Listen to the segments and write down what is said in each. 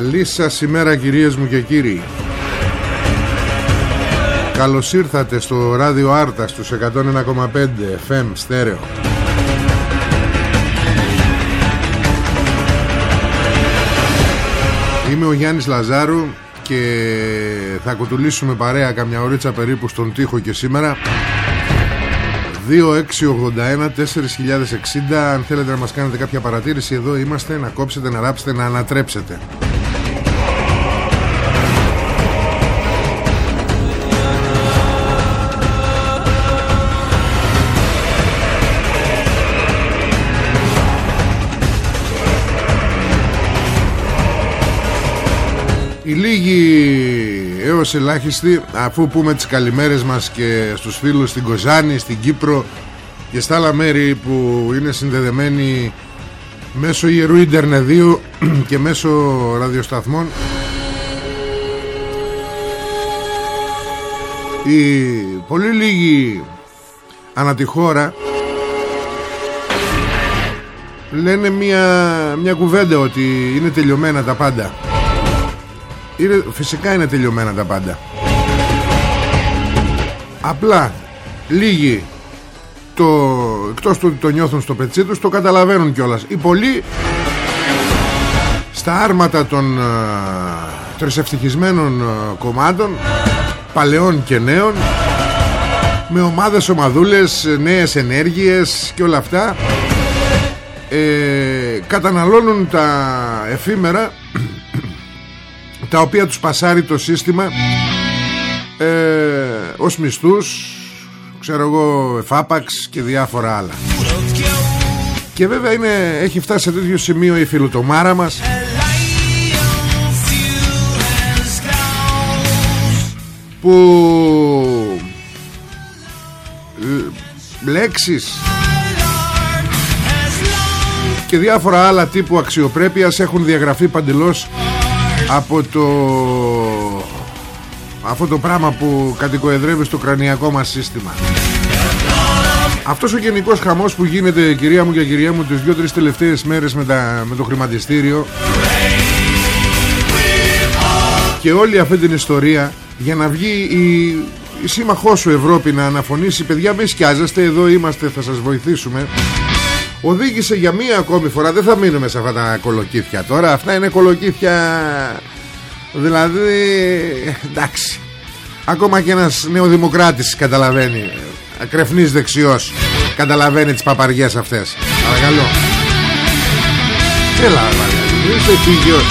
Καλή σας ημέρα κυρίες μου και κύριοι. Καλώς ήρθατε στο ράδιο Άρτα στους 101,5 FM στέρεο Είμαι ο Γιάννης Λαζάρου και θα κουτουλήσουμε παρέα καμιά ωρίτσα περίπου στον τοίχο και σήμερα. 2681 4060 Αν θέλετε να μας κάνετε κάποια παρατήρηση Εδώ είμαστε. Να κόψετε, να ράψετε, να ανατρέψετε Οι λίγοι έως ελάχιστοι αφού πούμε τις καλημέρες μας και στους φίλους στην Κοζάνη, στην Κύπρο και στα άλλα μέρη που είναι συνδεδεμένοι μέσω Ιερού Ιντερνεδίου και μέσω ραδιοσταθμών οι πολύ λίγοι ανά τη χώρα λένε μια, μια κουβέντα ότι είναι τελειωμένα τα πάντα είναι, φυσικά είναι τελειωμένα τα πάντα. Απλά Λίγοι το, Εκτός του ότι το νιώθουν στο πετσί τους Το καταλαβαίνουν κιόλας. Οι πολλοί Στα άρματα των ε, Τρισευτυχισμένων ε, κομμάτων Παλαιών και νέων Με ομάδες ομαδούλες Νέες ενέργειες Και όλα αυτά ε, Καταναλώνουν τα εφήμερα τα οποία τους πασάρει το σύστημα ε, ως μισθούς ξέρω εγώ εφάπαξ και διάφορα άλλα. Και βέβαια είναι, έχει φτάσει σε τέτοιο σημείο η φιλοτομάρα μας. Που λέξεις και διάφορα άλλα τύπου αξιοπρέπειας έχουν διαγραφεί παντελώς από το αυτό το πράγμα που κατοικοεδρεύει στο κρανιακό μας σύστημα. Αυτός ο γενικός χαμός που γίνεται κυρία μου και κυρία μου τις δύο-τρεις τελευταίες μέρες με, τα, με το χρηματιστήριο. Και όλη αυτή την ιστορία για να βγει η, η σύμμαχός σου Ευρώπη να αναφωνήσει παιδιά μη σκιάζεστε εδώ είμαστε θα σας βοηθήσουμε οδήγησε για μία ακόμη φορά. Δεν θα μείνουμε σε αυτά τα κολοκύθια τώρα. Αυτά είναι κολοκύθια. Δηλαδή εντάξει. Ακόμα και ένας νεοδημοκράτης καταλαβαίνει. Ακρεφνής δεξιός καταλαβαίνει τις παπαριές αυτές. Παρακαλώ. Έλα παρακαλώ είσαι επίγειος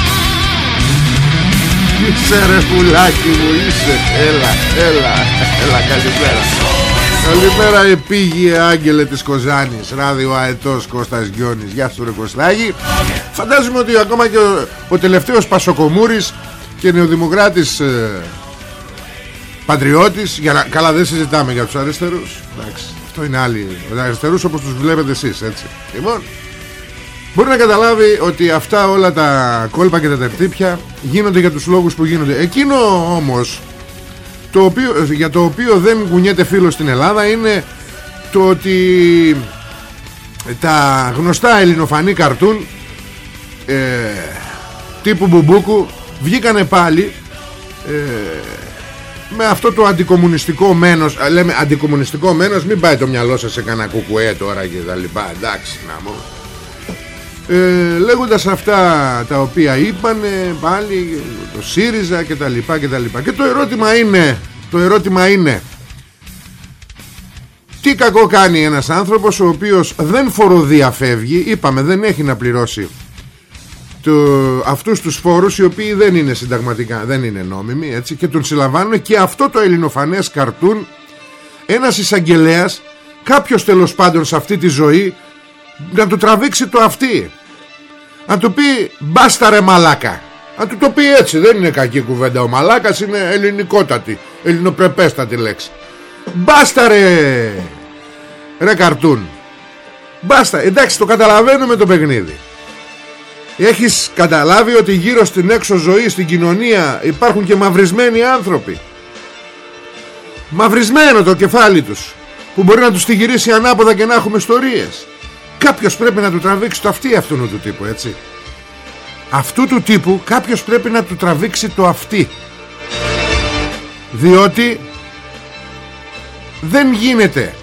είσαι ρε πουλάκι μου είσαι. Έλα έλα έλα καλημέρα Καλημέρα επίγειε άγγελε της Κοζάνης. Ράδιο Αετός Κώστας Γιώνης. Γεια σου ρε Κωστάγη Φαντάζομαι ότι ακόμα και ο, ο τελευταίος Πασοκομούρης Και νεοδημοκράτης ε, Πατριώτης για να, Καλά δεν συζητάμε για τους αριστερούς. Εντάξει αυτό είναι άλλοι Αριστερούς όπως τους βλέπετε εσείς έτσι. Λοιπόν Μπορεί να καταλάβει ότι αυτά όλα τα κόλπα και τα τερτύπια Γίνονται για τους λόγους που γίνονται. Εκείνο όμως το οποίο, για το οποίο δεν κουνιέται φίλος στην Ελλάδα είναι το ότι τα γνωστά ελληνοφανή καρτούν ε, τύπου μπουμπούκου βγήκανε πάλι ε, με αυτό το αντικομουνιστικό μένος λέμε αντικομουνιστικό μένος μην πάει το μυαλό σας σε κανένα κουκουέ τώρα και τα λοιπά. Εντάξει να μου ε, λέγοντας αυτά τα οποία είπαν πάλι το ΣΥΡΙΖΑ και τα λοιπά και τα λοιπά. Και το ερώτημα είναι το ερώτημα είναι τι κακό κάνει ένας άνθρωπος ο οποίος δεν φοροδιαφεύγει είπαμε δεν έχει να πληρώσει το, αυτούς τους φόρους οι οποίοι δεν είναι συνταγματικά δεν είναι νόμιμοι έτσι, και τον συλλαμβάνουν. Και αυτό το ελληνοφανές καρτούν ένας εισαγγελέας, κάποιος τέλος πάντων σε αυτή τη ζωή να του τραβήξει το αυτή να του πει μπάστα ρε μαλάκα να του το πει έτσι δεν είναι κακή κουβέντα. Ο μαλάκας είναι ελληνικότατη ελληνοπρεπέστατη λέξη. Μπάστα ρε ρε καρτούν μπάστα εντάξει το καταλαβαίνουμε το παιχνίδι. Έχεις καταλάβει ότι γύρω στην έξω ζωή στην κοινωνία υπάρχουν και μαυρισμένοι άνθρωποι; Μαυρισμένο το κεφάλι τους Που μπορεί να τους τη γυρίσει ανάποδα και να έχουμε ιστορίες; Κάποιος πρέπει να του τραβήξει το αυτή αυτού του τύπου έτσι. Αυτού του τύπου κάποιος πρέπει να του τραβήξει το αυτή. Διότι δεν γίνεται.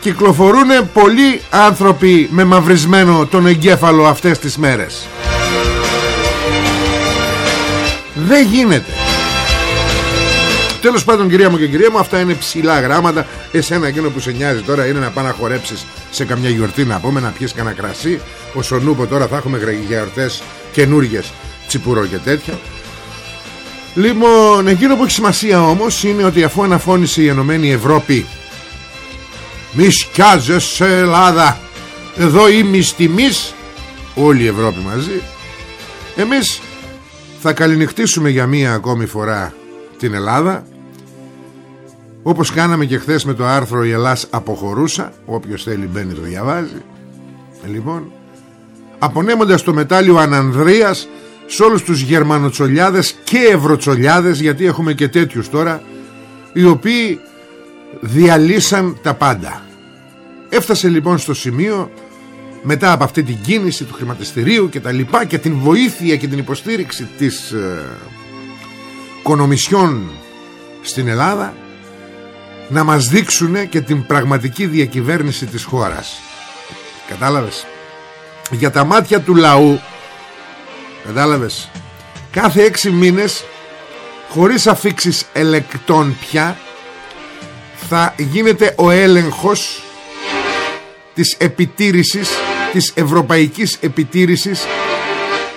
Κυκλοφορούν πολλοί άνθρωποι με μαυρισμένο τον εγκέφαλο αυτές τις μέρες. Δεν γίνεται Τέλος πάντων κυρία μου και κυρία μου Αυτά είναι ψηλά γράμματα. Εσένα εκείνο που σε νοιάζει τώρα είναι να πάει να χορέψεις Σε καμιά γιορτή να πούμε να πιεις κανένα κρασί. Ο Σονούπο τώρα θα έχουμε γιορτές καινούργιες Τσιπουρό και τέτοια. Λοιπόν εκείνο που έχει σημασία όμως Είναι ότι αφού αναφώνησε η Ενωμένη Ευρώπη μη σκιάζεσαι Ελλάδα. Εδώ είμαι τιμής Όλη η Ευρώπη μαζί. Εμείς θα καληνυχτήσουμε για μία ακόμη φορά την Ελλάδα όπως κάναμε και χθες με το άρθρο «Η Ελλάς αποχωρούσα» όποιος θέλει μπαίνει το διαβάζει. Λοιπόν απονέμοντας το μετάλλιο Ανανδρίας σε όλους τους Γερμανοτσολιάδες και Ευρωτσολιάδες γιατί έχουμε και τέτοιους τώρα οι οποίοι διαλύσαν τα πάντα. Έφτασε λοιπόν στο σημείο μετά από αυτή την κίνηση του χρηματιστηρίου και τα λοιπά και την βοήθεια και την υποστήριξη της ε, κονομισιών στην Ελλάδα να μας δείξουν και την πραγματική διακυβέρνηση της χώρας. Κατάλαβες; Για τα μάτια του λαού κατάλαβες; Κάθε έξι μήνες χωρίς αφήξεις ελεκτών πια θα γίνεται ο έλεγχος της επιτήρησης της ευρωπαϊκής επιτήρησης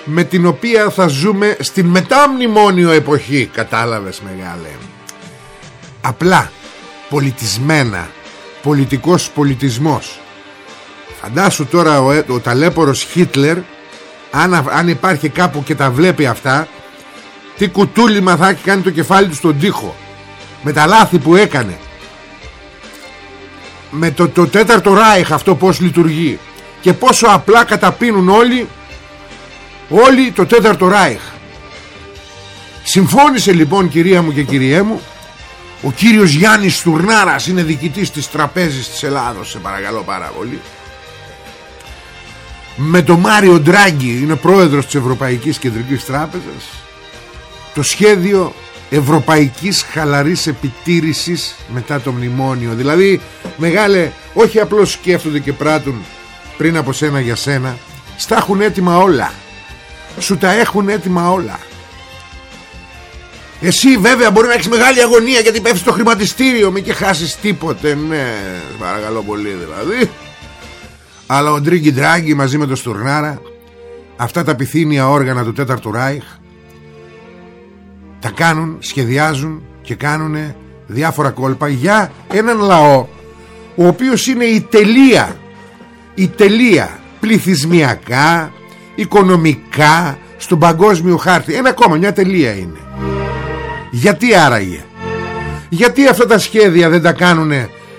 με την οποία θα ζούμε στην μετάμνημόνιο εποχή. Κατάλαβες μεγάλε; Απλά πολιτισμένα. Πολιτικός πολιτισμός. Φαντάσου τώρα ο, ο ταλέπορος Χίτλερ αν, αν υπάρχει κάπου και τα βλέπει αυτά τι κουτούλημα θα έχει κάνει το κεφάλι του στον τοίχο. Με τα λάθη που έκανε. Με το, το τέταρτο Ράιχ αυτό πως λειτουργεί. Και πόσο απλά καταπίνουν όλοι όλοι το τέταρτο Ράιχ. Συμφώνησε λοιπόν κυρία μου και κυριέ μου ο κύριος Γιάννης Στουρνάρας είναι διοικητής της τραπέζης της Ελλάδος. Σε παρακαλώ πάρα πολύ. Με το Μάριο Ντράγκη είναι πρόεδρος της Ευρωπαϊκής Κεντρικής Τράπεζας. Το σχέδιο ευρωπαϊκής χαλαρής επιτήρησης μετά το μνημόνιο. Δηλαδή μεγάλε όχι απλώς σκέφτονται και πράττουν πριν από σένα για σένα. Στα έχουν έτοιμα όλα. Σου τα έχουν έτοιμα όλα εσύ βέβαια μπορεί να έχεις μεγάλη αγωνία γιατί πέφτεις στο χρηματιστήριο. Μη και χάσεις τίποτε. Ναι παρακαλώ πολύ δηλαδή. Αλλά ο Ντρίγκι Ντράγκη μαζί με τον Στουρνάρα αυτά τα πυθύνια όργανα του τέταρτου Ράιχ τα κάνουν, σχεδιάζουν και κάνουν διάφορα κόλπα για έναν λαό ο οποίος είναι η τελεία η τελεία πληθυσμιακά οικονομικά στον παγκόσμιο χάρτη. Ένα ακόμα μια τελεία είναι γιατί άραγε; Γιατί αυτά τα σχέδια δεν τα κάνουν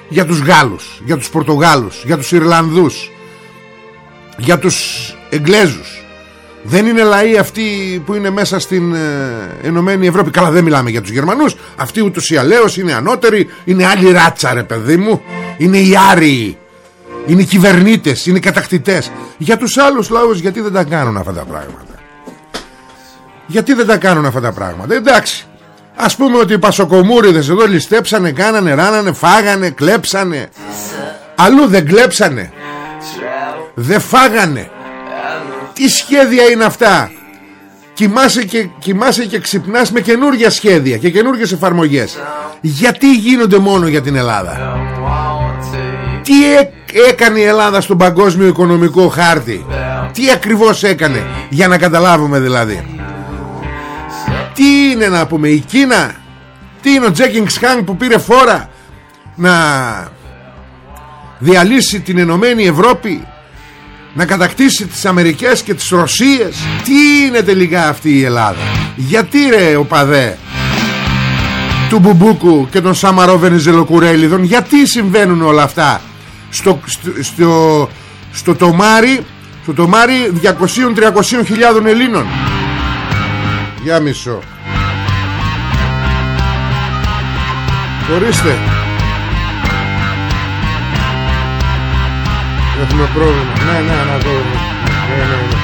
για τους Γάλλους για τους Πορτογάλους για τους Ιρλανδούς για τους Εγγλέζους; Δεν είναι λαοί αυτοί που είναι μέσα στην ε, Ενωμένη Ευρώπη; Καλά δεν μιλάμε για τους Γερμανούς. Αυτοί ούτως ή αλλαίως είναι ανώτεροι Είναι άλλοι ράτσα ρε παιδί μου. Είναι οι Άριοι Είναι οι κυβερνήτες, είναι οι κατακτητές. Για τους άλλους λαούς γιατί δεν τα κάνουν αυτά τα πράγματα; Γιατί δεν τα κάνουν αυτά τα πράγματα; Εντάξει Ας πούμε ότι οι πασοκομούριδες εδώ ληστέψανε, κάνανε, ράνανε, φάγανε, κλέψανε. Αλλού δεν κλέψανε. Δεν φάγανε. Τι σχέδια είναι αυτά; Κοιμάσαι και, κοιμάσαι και ξυπνάς με καινούργια σχέδια και καινούργιες εφαρμογές. Γιατί γίνονται μόνο για την Ελλάδα; Τι έκανε η Ελλάδα στον παγκόσμιο οικονομικό χάρτη; Τι ακριβώς έκανε; Για να καταλάβουμε δηλαδή τι είναι να πούμε η Κίνα Τι είναι ο Τζέκινγκ Σχάνγκ που πήρε φόρα Να διαλύσει την Ενωμένη Ευρώπη Να κατακτήσει τις Αμερικές και τις Ρωσίες. Τι είναι τελικά αυτή η Ελλάδα; Γιατί ρε ο Παδέ Του Μπουμπούκου και των Σαμαρό Βενιζελοκουρέλιδων Γιατί συμβαίνουν όλα αυτά Στο, στο, στο, στο τομάρι Στο τομάρι 200-300 χιλιάδων Ελλήνων; Για μισό. Ορίστε Έχουμε πρόβλημα. Ναι ναι ναι το ναι, ναι, ναι.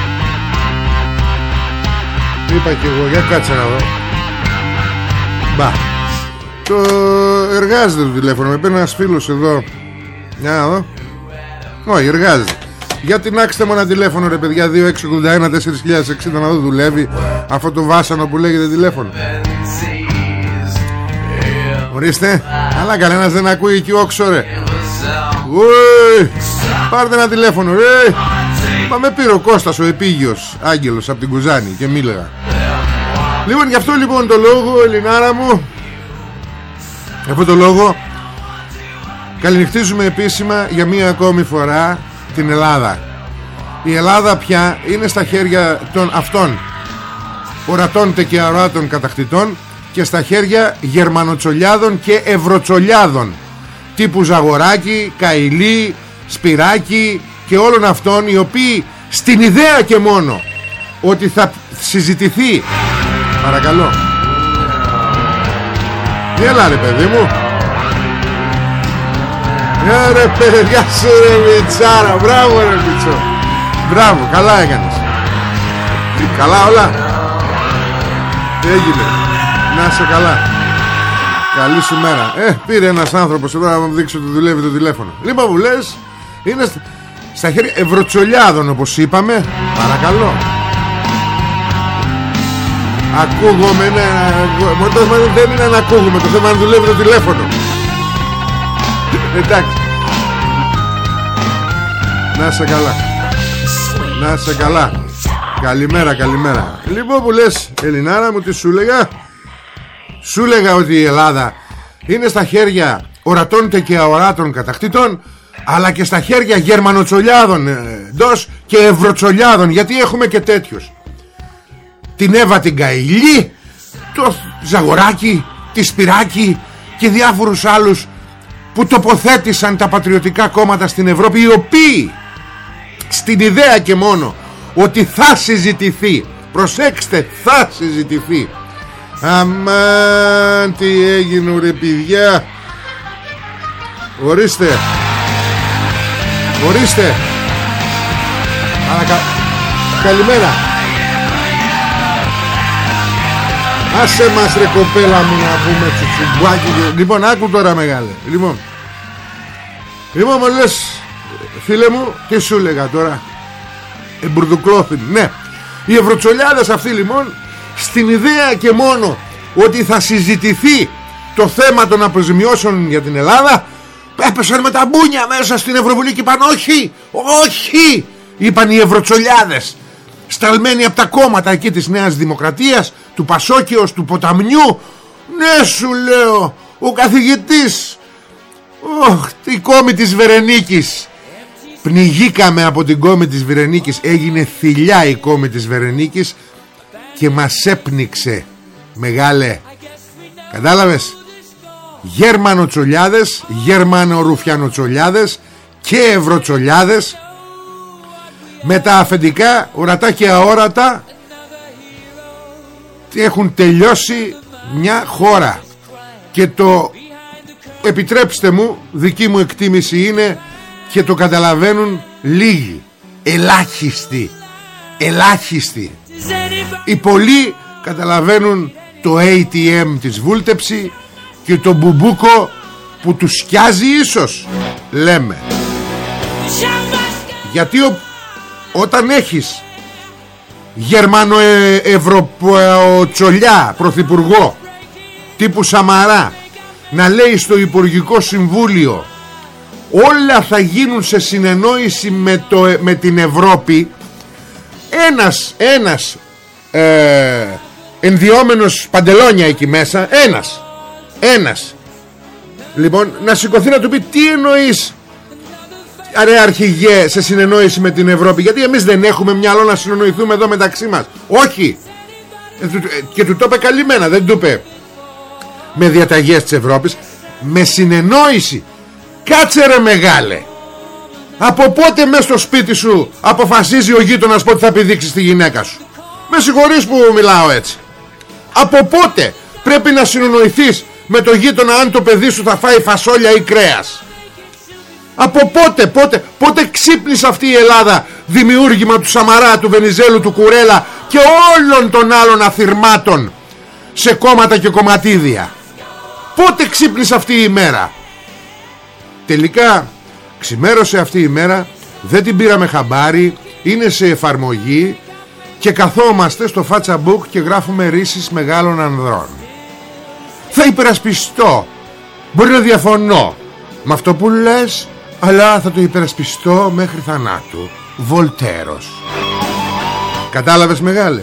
Είπα και εγώ για κάτσε να δω. Μπα. Το εργάζεται το τηλέφωνο. Με παίρνει ένας φίλος εδώ. Για να δω. Όχι εργάζεται για την άξτε μου ένα τηλέφωνο ρε παιδιά 2681 4060 να δω δουλεύει Αυτό το βάσανο που λέγεται τηλέφωνο. Ορίστε. Αλλά κανένας δεν ακούει εκεί όξο ρε. Ουι, Πάρτε ένα τηλέφωνο ρε. Μα με πήρε ο Κώστας ο επίγειος Άγγελος από την Κουζάνη και μίλεγα Λοιπόν γι' αυτό λοιπόν το λόγο Ελληνάρα μου. Αυτό το λόγο Καληνυχτίζουμε επίσημα για μία ακόμη φορά την Ελλάδα. Η Ελλάδα πια είναι στα χέρια των αυτών ορατών και αοράτων κατακτητών και στα χέρια γερμανοτσολιάδων και ευρωτσολιάδων. Τύπου Ζαγοράκη, Καηλή, Σπυράκη και όλων αυτών οι οποίοι στην ιδέα και μόνο ότι θα συζητηθεί. Παρακαλώ. Έλα ρε παιδί μου. ε, ρε παιδιά σου ρε Μιτσάρα. Μπράβο ρε Μιτσό. Μπράβο καλά έκανες. Καλά όλα. Τι έγινε. Να είσαι καλά. Καλή σου μέρα. Ε πήρε ένας άνθρωπος εδώ να μου δείξει ότι δουλεύει το τηλέφωνο. Λοιπόν που λες Είναι στα χέρια ευρωτσολιάδων όπως είπαμε. Παρακαλώ. Ακούγομαι ναι, Το θέμα δεν είναι να ακούγουμε Το θέμα είναι να δουλεύει το τηλέφωνο Εντάξει. Να σε καλά. Να σε καλά. Καλημέρα καλημέρα. Λοιπόν που λες Ελληνάρα μου τι σου λέγα; Σου λέγα ότι η Ελλάδα Είναι στα χέρια ορατών και αοράτων κατακτήτων αλλά και στα χέρια γερμανοτσολιάδων εντός και ευρωτσολιάδων γιατί έχουμε και τέτοιους. Την Εύα την Καηλή το Ζαγοράκι τη Σπυράκη και διάφορους άλλους που τοποθέτησαν τα πατριωτικά κόμματα στην Ευρώπη οι οποίοι στην ιδέα και μόνο ότι θα συζητηθεί προσέξτε θα συζητηθεί. Αμάν τι έγινε ρε παιδιά. Ορίστε. Ορίστε. Αρακα... καλημέρα. Άσε μας ρε κοπέλα μου να πούμε τσουτσουμπάκι Λοιπόν άκου τώρα μεγάλε. Λοιπόν Λοιπόν μου λες Φίλε μου τι σου έλεγα τώρα; Εμπουρδουκλώθιν Ναι. Οι ευρωτσολιάδες αυτοί λοιπόν Στην ιδέα και μόνο Ότι θα συζητηθεί Το θέμα των αποζημιώσεων για την Ελλάδα Έπεσαν με τα μπούνια μέσα στην Ευρωβουλή Και είπαν όχι Όχι Είπαν οι ευρωτσολιάδες Σταλμένοι από τα κόμματα εκεί της Νέας Δημοκρατίας Του Πασόκιος, του Ποταμιού. Ναι σου λέω Ο καθηγητής Ωχ, η κόμη της Βερενίκης. Πνιγήκαμε από την κόμη της Βερενίκης. Έγινε θηλιά η κόμη της Βερενίκης Και μας έπνιξε Μεγάλε. Κατάλαβες; Γερμανοτσολιάδες Γερμανορουφιανοτσολιάδες Και ευρωτσολιάδες. Με τα αφεντικά ορατά και αόρατα έχουν τελειώσει μια χώρα. Και το επιτρέψτε μου δική μου εκτίμηση είναι και το καταλαβαίνουν λίγοι. Ελάχιστοι. Ελάχιστοι. Οι πολλοί καταλαβαίνουν το ATM της βούλτεψη και το μπουμπούκο που τους σκιάζει ίσως λέμε. Γιατί ο, όταν έχεις Γερμανο ε, Ευρωποτσολιά Πρωθυπουργό τύπου Σαμαρά να λέει στο Υπουργικό Συμβούλιο όλα θα γίνουν σε συνεννόηση με, το, με την Ευρώπη ένας ένας ε, ενδιόμενος παντελόνια εκεί μέσα ένας ένας. Λοιπόν να σηκωθεί να του πει τι εννοείς Αρέ αρχηγέ σε συνεννόηση με την Ευρώπη Γιατί εμείς δεν έχουμε μυαλό να συνεννοηθούμε εδώ μεταξύ μας Όχι ε, ε, Και του το είπε καλυμμένα Δεν του είπε με διαταγές της Ευρώπης Με συνεννόηση Κάτσε ρε μεγάλε Από πότε μέσα στο σπίτι σου Αποφασίζει ο γείτονας πότε θα πηδήξει τη γυναίκα σου; Με συγχωρείς που μιλάω έτσι Από πότε πρέπει να συνεννοηθείς Με το γείτονα αν το παιδί σου θα φάει φασόλια ή κρέας; Από πότε, πότε, πότε ξύπνησε αυτή η Ελλάδα δημιούργημα του Σαμαρά, του Βενιζέλου, του Κουρέλα και όλων των άλλων αθυρμάτων σε κόμματα και κομματίδια; Πότε ξύπνησε αυτή η μέρα; Τελικά ξημέρωσε αυτή η μέρα, δεν την πήραμε χαμπάρι, είναι σε εφαρμογή και καθόμαστε στο Facebook και γράφουμε ρίσεις μεγάλων ανδρών. Θα υπερασπιστώ, μπορεί να διαφωνώ με αυτό που λες αλλά θα το υπερασπιστώ μέχρι θανάτου Βολτέρος Κατάλαβες μεγάλε;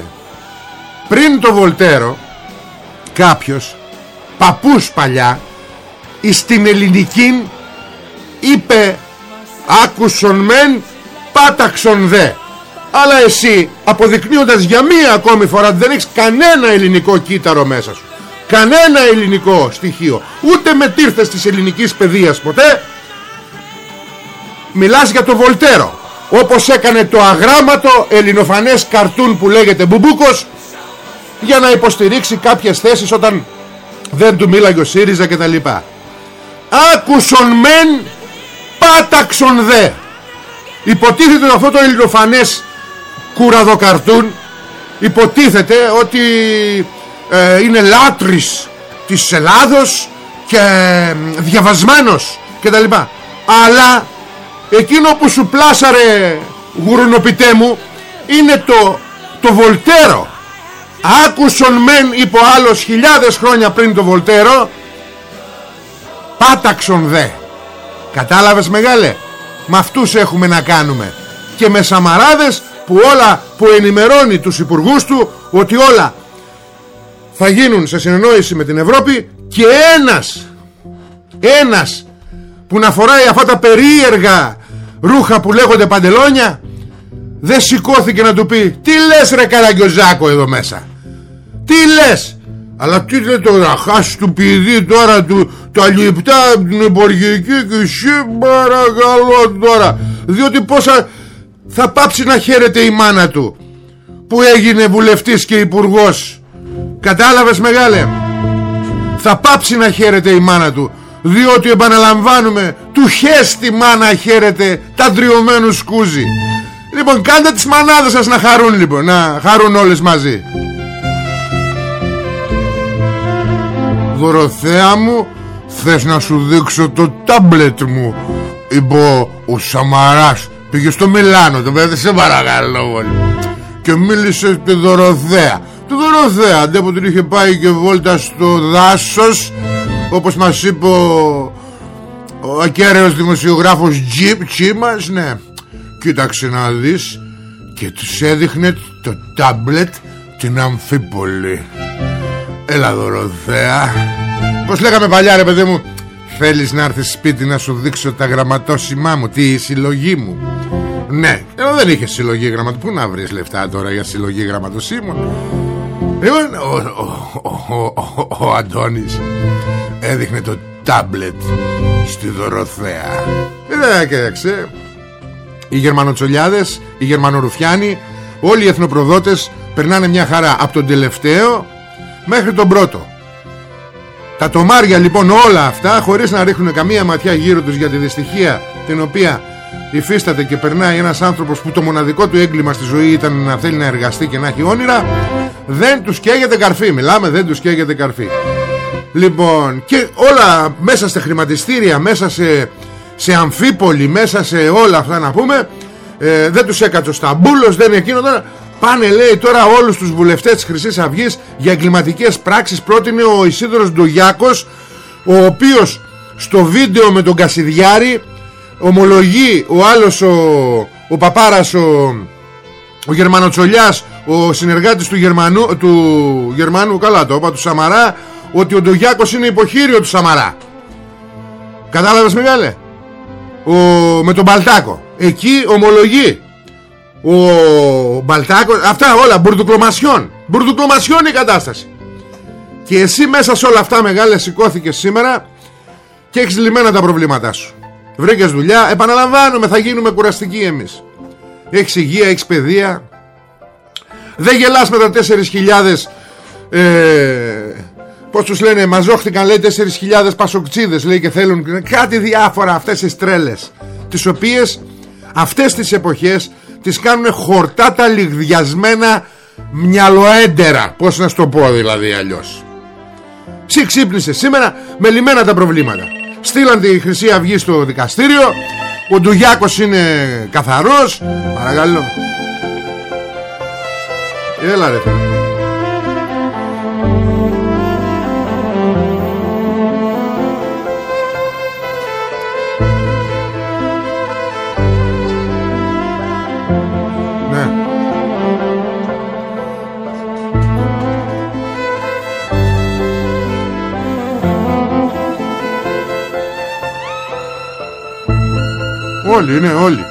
Πριν το Βολτέρο Κάποιος Παππούς παλιά Στην ελληνική Είπε Άκουσον μεν Πάταξον δε Αλλά εσύ αποδεικνύοντας για μία ακόμη φορά Δεν έχεις κανένα ελληνικό κύτταρο μέσα σου Κανένα ελληνικό στοιχείο Ούτε με τύρθες της ελληνικής παιδείας ποτέ μιλάς για το Βολτέρο όπως έκανε το αγράμματο ελληνοφανές καρτούν που λέγεται Μπουμπούκος για να υποστηρίξει κάποιες θέσεις όταν δεν του μίλαγε ο ΣΥΡΙΖΑ και τα λοιπά. Άκουσον μεν πάταξον δε. Υποτίθεται αυτό το ελληνοφανές κουραδοκαρτούν. Υποτίθεται ότι ε, είναι λάτρης της Ελλάδος και ε, διαβασμένος και τα λοιπά. Αλλά εκείνο που σου πλάσαρε γουρνοπιτέ μου είναι το, το Βολτέρο άκουσον μεν είπε ο άλλος χιλιάδες χρόνια πριν το Βολτέρο πάταξον δε. Κατάλαβες μεγάλε; Με αυτούς έχουμε να κάνουμε. Και με Σαμαράδες που όλα που ενημερώνει τους υπουργούς του ότι όλα θα γίνουν σε συνεννόηση με την Ευρώπη και ένας ένας που να φοράει αυτά τα περίεργα ρούχα που λέγονται παντελόνια δεν σηκώθηκε να του πει τι λες ρε καραγκιόζάκο εδώ μέσα τι λες; Αλλά τι λέει τώρα χάσει του πηδί τώρα του, τα λιπτά την εμπορική και σε παρακαλώ τώρα. Διότι πόσα θα πάψει να χαίρεται η μάνα του που έγινε βουλευτής και υπουργός. Κατάλαβες μεγάλε; Θα πάψει να χαίρεται η μάνα του διότι επαναλαμβάνουμε του χέστη μάνα χαίρεται τα τριωμένου σκούζι. Λοιπόν κάντε τις μανάδες σας να χαρούν λοιπόν να χαρούν όλες μαζί Δωροθέα μου θες να σου δείξω το τάμπλετ μου. Είπε ο Σαμαράς πήγε στο Μιλάνο το παιδί σε παρακαλώ πολύ και μίλησε τη Δωροθέα. Τη Δωροθέα αντί που την είχε πάει και βόλτα στο δάσος όπως μας είπε ο, ο ακέραιος δημοσιογράφος Τζιμ Τσίμας ναι. Κοίταξε να δεις και τους έδειχνε το τάμπλετ την Αμφίπολη έλα Δωροθέα πως λέγαμε παλιά ρε παιδί μου. Θέλεις να έρθεις σπίτι να σου δείξω τα γραμματόσημά μου τη συλλογή μου. Ναι, ενώ δεν είχε συλλογή γραμματοσύμων Πού να βρεις λεφτά τώρα για συλλογή γραμματοσύμων; Λοιπόν, ο, ο, ο, ο, Αντώνης έδειχνε το τάμπλετ στη Δωροθέα. Ε, κοίταξε, οι Γερμανοτσολιάδες, οι Γερμανορουφιάνοι, όλοι οι εθνοπροδότες περνάνε μια χαρά. Από τον τελευταίο μέχρι τον πρώτο. Τα τομάρια λοιπόν όλα αυτά χωρίς να ρίχνουν καμία ματιά γύρω τους για τη δυστυχία την οποία υφίσταται και περνάει ένας άνθρωπος που το μοναδικό του έγκλημα στη ζωή ήταν να θέλει να εργαστεί και να έχει όνειρα δεν τους καίγεται καρφί. Μιλάμε δεν τους καίγεται καρφί. Λοιπόν και όλα μέσα στα χρηματιστήρια μέσα σε, σε αμφίπολη μέσα σε όλα αυτά να πούμε ε, δεν τους έκατσε ο Σταμπούλος δεν εκείνο τώρα Πάνε λέει τώρα όλους τους βουλευτές της Χρυσής Αυγής για εγκληματικές πράξεις. Πρότεινε ο Ισίδωρος Ντογιάκος ο οποίος στο βίντεο με τον Κασιδιάρη ομολογεί ο άλλος ο, ο Παπάρας ο, ο Γερμανοτσολιάς ο συνεργάτης του Γερμανού, του Γερμανού καλά το είπα του Σαμαρά ότι ο Ντογιάκος είναι υποχείριο του Σαμαρά. Κατάλαβες μεγάλε ο, με τον Παλτάκο. Εκεί ομολογεί ο Μπαλτάκος αυτά όλα μπουρδουκλωμασιόν μπουρδουκλωμασιόν η κατάσταση. Και εσύ μέσα σε όλα αυτά μεγάλε σηκώθηκες σήμερα και έχεις λυμμένα τα προβλήματά σου. Βρήκες δουλειά επαναλαμβάνουμε θα γίνουμε κουραστικοί εμείς. Έχεις υγεία, έχεις παιδεία. Δεν γελάς με τα 4.000 ε, Πώς τους λένε Μαζόχτηκαν λέει 4.000 πασοκτσίδες Λέει και θέλουν κάτι διάφορα αυτές τις τρέλες Τις οποίες αυτές τις εποχές τις κάνουν χορτά τα λιγδιασμένα μυαλοέντερα. Πως να στο πω δηλαδή αλλιώς. Ψη ξύπνησε σήμερα με λιμένα τα προβλήματα. Στείλαν τη Χρυσή Αυγή στο δικαστήριο. Ο Ντουγιάκος είναι καθαρός. Παρακαλώ. Έλα ρε Όλοι είναι όλοι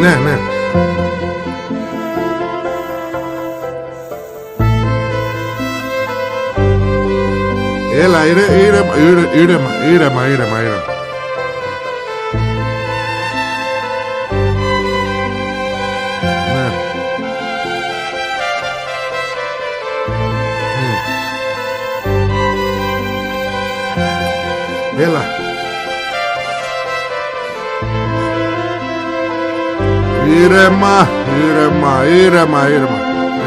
Ναι, ναι. ναι. Έλα, ήρεμα, ήρεμα, ήρεμα, ήρεμα, Ήρεμα Ήρεμα Ήρεμα Ήρεμα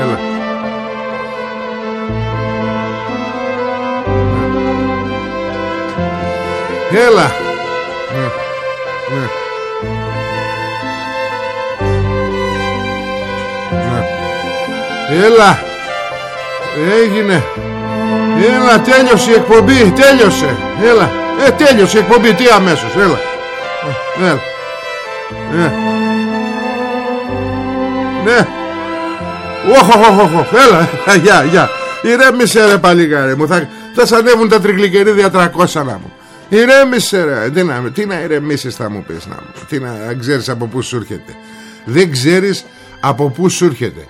Έλα Έλα ναι. Ναι. Ναι. Έλα Έγινε Έλα τέλειωσε η εκπομπή Τέλειωσε Έλα ε, τέλειωσε η εκπομπή, τι αμέσως, έλα. Ε, έλα. Ναι. Ναι. Όχ, έλα, γεια, γεια. Ηρέμησε ρε παλικάρι μου, θα, θα σ' ανέβουν τα τρικλικερίδια 300 να μου. Ηρέμησε ρε, τι να, τι να ηρεμήσεις θα μου πεις να μου. Τι να ξέρεις από πού σου έρχεται. Δεν ξέρεις από πού σου έρχεται.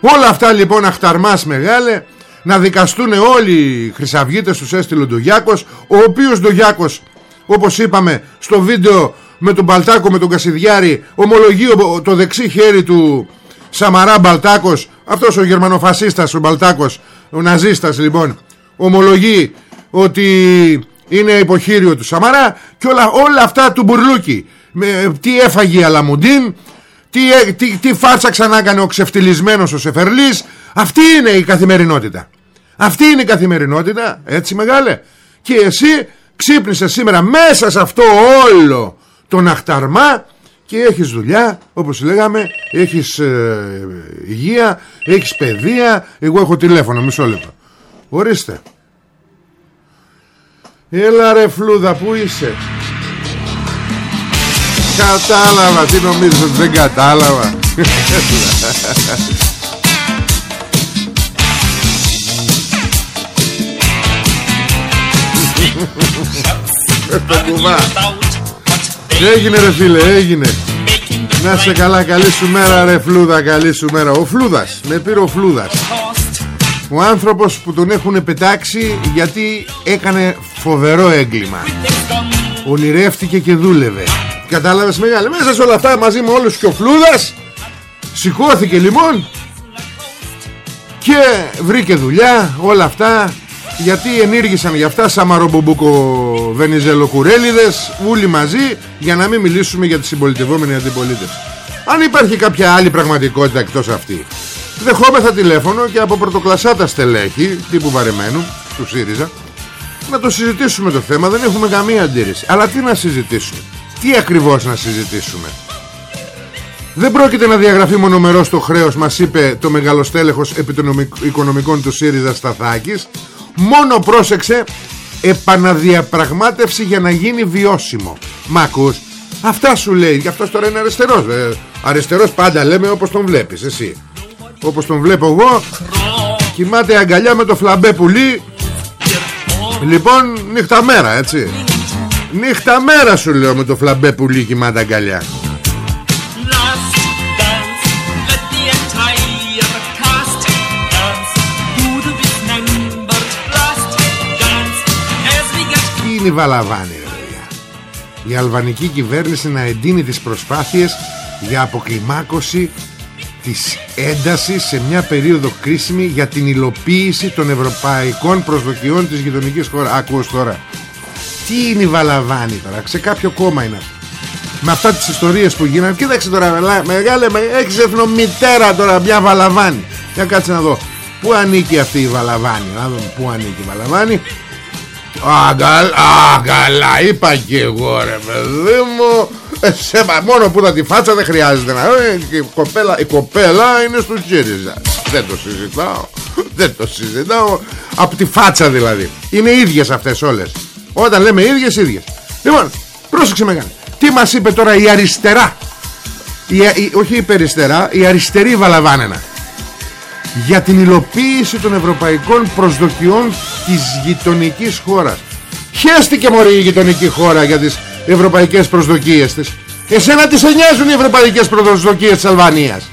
Όλα αυτά λοιπόν αχταρμάς μεγάλε να δικαστούν όλοι οι χρυσαυγίτες τους έστειλε ο Ντογιάκος ο οποίος Ντογιάκος όπως είπαμε στο βίντεο με τον Μπαλτάκο με τον Κασιδιάρη ομολογεί το δεξί χέρι του Σαμαρά Μπαλτάκος. Αυτός ο γερμανοφασίστας ο Μπαλτάκος. Ο ναζίστας λοιπόν. Ομολογεί ότι είναι υποχείριο του Σαμαρά και όλα, όλα αυτά του Μπουρλούκι με, τι έφαγε η Αλαμουντίν τι, ε, τι, τι φάτσα ξανά έκανε ο ξεφτυλισμένος ο Σεφερλής. Αυτή είναι η καθημερινότητα. Αυτή είναι η καθημερινότητα έτσι μεγάλε. Και εσύ ξύπνησες σήμερα μέσα σε αυτό όλο τον αχταρμά και έχεις δουλειά όπως λέγαμε έχεις ε, υγεία έχεις παιδεία. Εγώ έχω τηλέφωνο μισό λεπτό. Ορίστε. Έλα ρε φλούδα που είσαι; Κατάλαβα τι νομίζεις ότι δεν κατάλαβα; Έγινε ρε φίλε έγινε. Να σε καλά καλή σου μέρα ρε φλούδα Καλή σου μέρα. Ο φλούδας Με πήρε ο φλούδας. Ο άνθρωπος που τον έχουν πετάξει Γιατί έκανε φοβερό έγκλημα. Ονειρεύτηκε και δούλευε. Κατάλαβες μεγάλη Μέσα σε όλα αυτά μαζί με όλους και ο φλούδας Σηκώθηκε λοιπόν Και βρήκε δουλειά Όλα αυτά γιατί ενήργησαν για αυτά Σαμαρομπουμπούκο Βενιζελοκουρέλιδες Όλοι μαζί για να μην μιλήσουμε για τη συμπολιτευόμενη αντιπολίτευση. Αν υπάρχει κάποια άλλη πραγματικότητα εκτός αυτή Δεχόμεθα τηλέφωνο και από πρωτοκλασσάτα στελέχη Τύπου βαρεμένου του ΣΥΡΙΖΑ Να το συζητήσουμε το θέμα Δεν έχουμε καμία αντίρρηση. Αλλά τι να συζητήσουμε; Τι ακριβώς να συζητήσουμε; Δεν πρόκειται να διαγραφεί μονομερός το χρέος μας είπε το μεγαλοστέλεχος επί των οικονομικών του ΣΥΡΙΖΑ Σταθάκης Μόνο πρόσεξε Επαναδιαπραγμάτευση για να γίνει βιώσιμο. Μ' ακούς Αυτά σου λέει Και αυτός τώρα είναι αριστερός ε, Αριστερός πάντα λέμε όπως τον βλέπεις εσύ. Όπως τον βλέπω εγώ Κοιμάται αγκαλιά με το φλαμπέ πουλί. Λοιπόν νύχτα μέρα έτσι. Νύχτα μέρα σου λέω με το φλαμπέ πουλί κοιμάται αγκαλιά η Βαλαβάνη ρε παιδιά. Η αλβανική κυβέρνηση να εντείνει τις προσπάθειες για αποκλιμάκωση της έντασης σε μια περίοδο κρίσιμη για την υλοποίηση των ευρωπαϊκών προσδοκιών της γειτονικής χώρας. Ακούω τώρα. Τι είναι η Βαλαβάνη τώρα, σε κάποιο κόμμα είναι αυτό. Με αυτά τις ιστορίες που γίνανε Κοίταξε τώρα μεγάλε Έχεις εθνομητέρα τώρα μια Βαλαβάνη Για κάτσε να δω Πού ανήκει αυτή η Βαλαβάνη; Να δούμε πού ανήκει η Βαλαβάνη Α, καλά, είπα και εγώ ρε παιδί μου. Ε, σε, Μόνο που θα τη φάτσα δεν χρειάζεται να ε, η κοπέλα, η κοπέλα είναι στο ΣΥΡΙΖΑ. Δεν το συζητάω Δεν το συζητάω. Από τη φάτσα δηλαδή. Είναι ίδιες αυτές όλες. Όταν λέμε ίδιες, ίδιες. Λοιπόν, πρόσεξε μεγάλη Τι μας είπε τώρα η αριστερά; Η, η, Όχι η περιστερά Η αριστερή Βαλαβάνενα για την υλοποίηση των ευρωπαϊκών προσδοκιών της γειτονικής χώρας. Χαίστηκε μωρή η γειτονική χώρα για τις ευρωπαϊκές προσδοκίες της. Εσένα τις σε νοιάζουν οι ευρωπαϊκές προσδοκίες της Αλβανίας;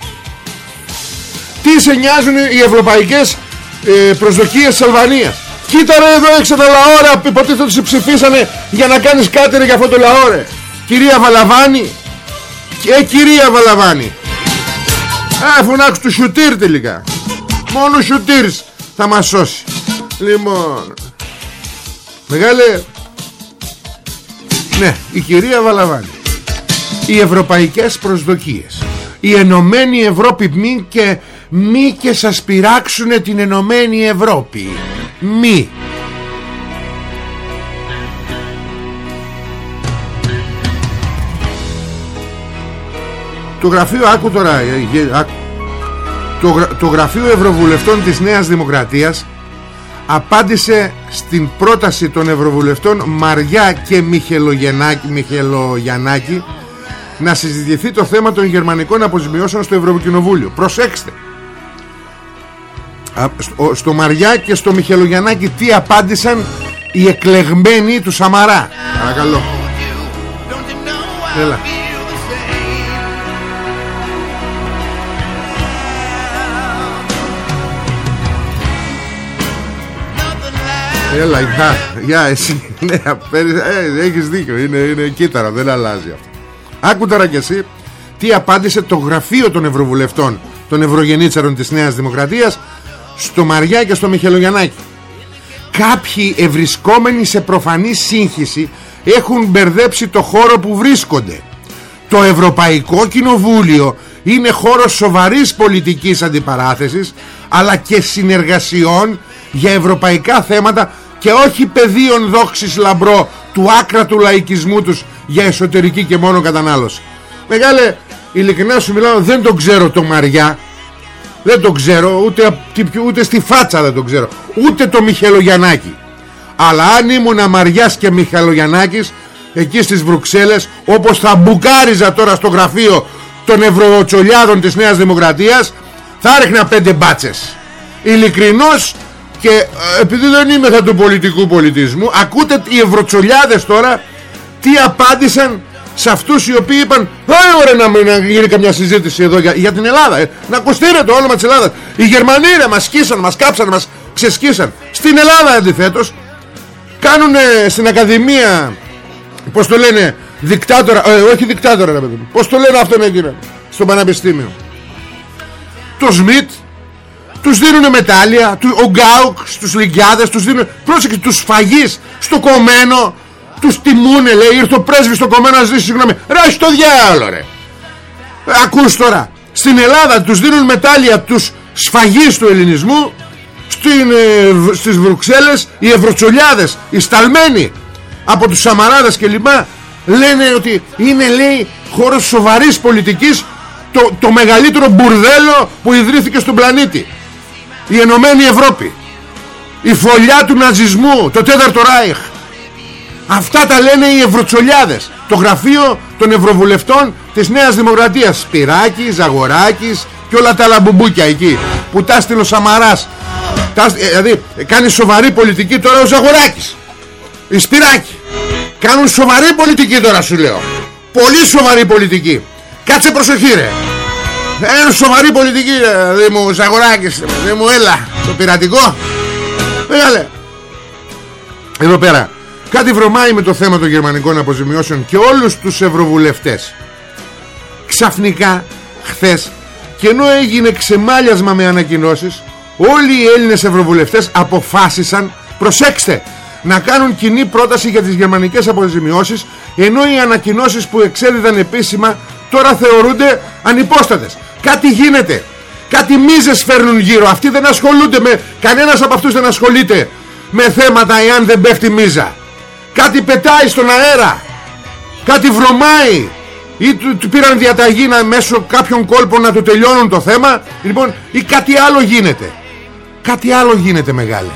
Τις σε νοιάζουν οι ευρωπαϊκές ε, προσδοκίες της Αλβανίας; Κοίτα ρε εδώ έξω τα λαόρα που υποτίθεται σε ψηφίσανε για να κάνεις κάτι ρε για αυτό το λαόρε. Κυρία Βαλαβάνη. Ε κυρία Βαλαβάνη. Α φωνάξου του σιουτήρ τελικά. Μόνο σιουτήρς θα μας σώσει. Λοιπόν. Μεγάλε. Ναι η κυρία Βαλαβάνη. Οι ευρωπαϊκές προσδοκίες. Η Ενωμένη Ευρώπη μη και μη και σας πειράξουνε την Ενωμένη Ευρώπη. Μη. Το γραφείο άκου τώρα ε, ε, άκου, το, το Γραφείο Ευρωβουλευτών της Νέας Δημοκρατίας απάντησε στην πρόταση των Ευρωβουλευτών Μαριά και Μιχελογιαννάκη, Μιχελογιαννάκη να συζητηθεί το θέμα των γερμανικών αποζημιώσεων στο Ευρωκοινοβούλιο. Προσέξτε. Στο Μαριά και στο Μιχελογιαννάκη τι απάντησαν οι εκλεγμένοι του Σαμαρά. Παρακαλώ. Έλα. Έλα, γεια, γεια εσύ. Ναι, ε, Έχεις δίκιο. Είναι, είναι κύτταρα, δεν αλλάζει αυτό. Άκου τώρα κι εσύ Τι απάντησε το γραφείο των Ευρωβουλευτών Των Ευρωγενίτσαρων της Νέας Δημοκρατίας Στο Μαριά και στο Μιχελογιαννάκη. Κάποιοι ευρισκόμενοι σε προφανή σύγχυση Έχουν μπερδέψει το χώρο που βρίσκονται. Το Ευρωπαϊκό Κοινοβούλιο είναι χώρος σοβαρής πολιτικής αντιπαράθεσης αλλά και συνεργασιών για ευρωπαϊκά θέματα και όχι πεδίων δόξης λαμπρό του άκρα του λαϊκισμού τους για εσωτερική και μόνο κατανάλωση. Μεγάλε, ειλικρινά σου μιλάω, δεν τον ξέρω το Μαριά, δεν τον ξέρω, ούτε, ούτε στη φάτσα δεν τον ξέρω, ούτε το Μιχελογιαννάκη. Αλλά αν ήμουν Μαριάς και Μιχελογιαννάκης, εκεί στις Βρουξέλλες, όπως θα μπουκάριζα τώρα στο γραφείο των Ευρωτσολιάδων της Νέας Δημοκρατίας, θα έριχνα πέντε μπάτσες. Ειλικρινώς και ε, επειδή δεν είμαι θα του πολιτικού πολιτισμού ακούτε οι ευρωτσολιάδες τώρα τι απάντησαν σε αυτούς οι οποίοι είπαν δεν ωραία να, να γίνει καμιά συζήτηση εδώ για, για την Ελλάδα ε, να ακουστήρε το όνομα της Ελλάδας οι Γερμανοί ρε, μας σκίσαν, μας κάψαν, μας ξεσκίσαν. Στην Ελλάδα αντιθέτως κάνουν στην Ακαδημία πως το λένε δικτάτορα, ε, όχι δικτάτορα ρε παιδί πως το λένε αυτόν εκείνο στο Πανεπιστήμιο. Το Σμιτ τους δίνουν μετάλλια ο Γκάουκ στους Λυγκιάδες τους δίνουν πρόσεξε τους φαγείς στο κομμένο τους τιμούνε λέει ήρθε ο πρέσβης στο κομμένο να ζήσει συγγνώμη. Ρε στο διάλο ρε. Ακούς τώρα στην Ελλάδα τους δίνουν μετάλλια τους σφαγείς του ελληνισμού στην, ε, στις Βρουξέλλες οι ευρωτσολιάδες οι σταλμένοι από τους Σαμαράδες και λοιπά λένε ότι είναι λέει χώρος σοβαρής πολιτικής το, το μεγαλύτερο μπουρδέλο που ιδρύθηκε στον πλανήτη η Ενωμένη Ευρώπη. Η φωλιά του ναζισμού το τέταρτο Ράιχ. Αυτά τα λένε οι ευρωτσολιάδες. Το γραφείο των ευρωβουλευτών της Νέας Δημοκρατίας. Σπυράκης, Ζαγοράκης και όλα τα λαμπουμπούκια εκεί που τα στείλει ο Σαμαράς. Τα, ε, δηλαδή κάνει σοβαρή πολιτική τώρα ο Ζαγοράκης. Η Σπυράκη. Κάνουν σοβαρή πολιτική τώρα σου λέω. Πολύ σοβαρή πολιτική. Κάτσε προσοχή ρε είναι σοβαρή πολιτική ρε μου Ζαγοράκης δεν μου έλα το πειρατικό. Μεγάλε Εδώ πέρα Κάτι βρωμάει με το θέμα των γερμανικών αποζημιώσεων Και όλους τους ευρωβουλευτές. Ξαφνικά Χθες Και ενώ έγινε ξεμάλιασμα με ανακοινώσεις Όλοι οι Έλληνες ευρωβουλευτές αποφάσισαν Προσέξτε να κάνουν κοινή πρόταση για τις γερμανικές αποζημιώσεις ενώ οι ανακοινώσεις που εξέδιδαν επίσημα τώρα θεωρούνται ανυπόστατες. Κάτι γίνεται. Κάτι μίζες φέρνουν γύρω. Αυτοί δεν ασχολούνται με κανένας από αυτούς δεν ασχολείται με θέματα εάν δεν πέφτει μίζα. Κάτι πετάει στον αέρα. Κάτι βρωμάει. Ή του, πήραν διαταγή να μέσω κάποιων κόλπων να του τελειώνουν το θέμα. Λοιπόν ή κάτι άλλο γίνεται. Κάτι άλλο γίνεται μεγάλε.